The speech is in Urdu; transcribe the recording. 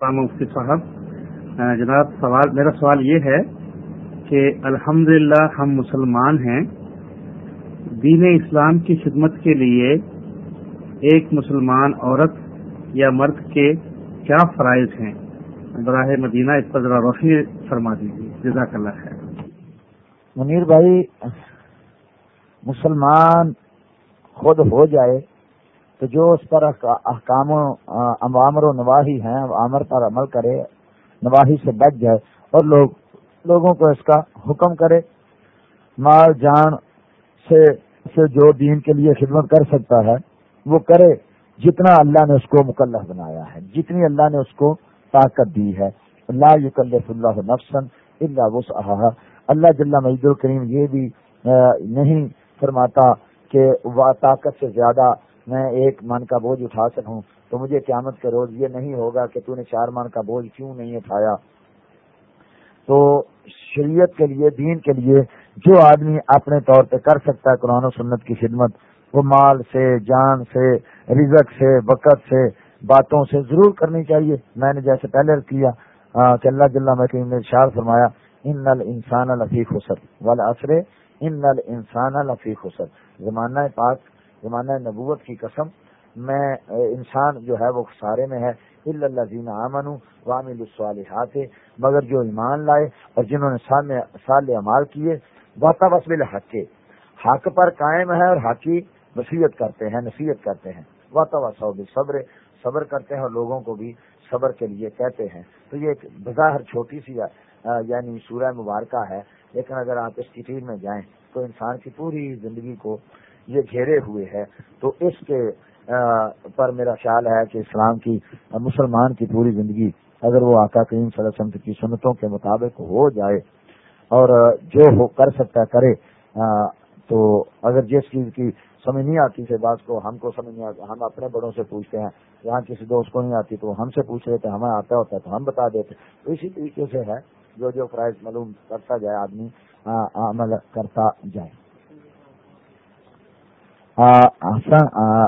مفتی صاحب جناب، سوال، میرا سوال یہ ہے کہ الحمدللہ ہم مسلمان ہیں، دین اسلام کی خدمت کے لیے ایک مسلمان عورت یا مرد کے کیا فرائض ہیں؟ براہ مدینہ اس پر ذرا روشنی فرما دیجیے جزاک اللہ خیر۔ منیر بھائی، مسلمان خود ہو جائے تو جو اس پر احکام عوامر و نواحی ہیں عامر پر عمل کرے نواحی سے بچ جائے اور لوگ لوگوں کو اس کا حکم کرے۔ مال، جان سے سے جو دین کے لیے خدمت کر سکتا ہے، وہ کرے۔ جتنا اللہ نے اس کو مکلف بنایا ہے، جتنی اللہ نے اس کو طاقت دی ہے۔ اللہ یکلف اللہ نفسن اللہ وس اللہ جل مجد الکریم یہ بھی نہیں فرماتا کہ وہ طاقت سے زیادہ میں ایک من کا بوجھ اٹھا سکوں تو مجھے قیامت کے روز یہ نہیں ہوگا کہ تو نے چار من کا بوجھ کیوں نہیں اٹھایا۔ تو شریعت کے لیے، دین کے لیے جو آدمی اپنے طور پہ کر سکتا ہے قرآن و سنت کی خدمت، وہ مال سے، جان سے، رزق سے، وقت سے، باتوں سے ضرور کرنی چاہیے۔ میں نے جیسے پہلے کیا کہ اللہ جل مکیم نے شار فرمایا، ان نل انسان الفیق حسر والا ان نل انسان الفیق حسر زمانہ پاک زمانہ نبوت کی قسم، میں انسان جو ہے وہ سارے میں ہے اللہ زین امن وامل الصالحات، مگر جو ایمان لائے اور جنہوں نے سال امال کیے واتا وسبل حق حق پر قائم ہے اور حقی وصیت کرتے ہیں، نصیحت کرتے ہیں واتا وسب صبر صبر کرتے ہیں اور لوگوں کو بھی صبر کے لیے کہتے ہیں۔ تو یہ ایک بظاہر چھوٹی سی یعنی سورہ مبارکہ ہے، لیکن اگر آپ اس کی میں جائیں تو انسان کی پوری زندگی کو یہ گھیرے ہوئے ہے تو اس کے پر میرا خیال ہے کہ اسلام کی، مسلمان کی پوری زندگی اگر وہ آقا کریم صلی اللہ علیہ وسلم کی سنتوں کے مطابق ہو جائے اور جو ہو کر سکتا کرے تو اگر جس چیز کی سمجھ نہیں آتی سے بات کو ہم کو سمجھ نہیں آتی، ہم اپنے بڑوں سے پوچھتے ہیں، یہاں کسی دوست کو نہیں آتی تو ہم سے پوچھ رہے تھے ہمیں آتا ہوتا ہے تو ہم بتا دیتے تو اسی طریقے سے ہے، جو جو فرائض معلوم کرتا جائے، آدمی عمل کرتا جائے۔ آ, آسا, آ,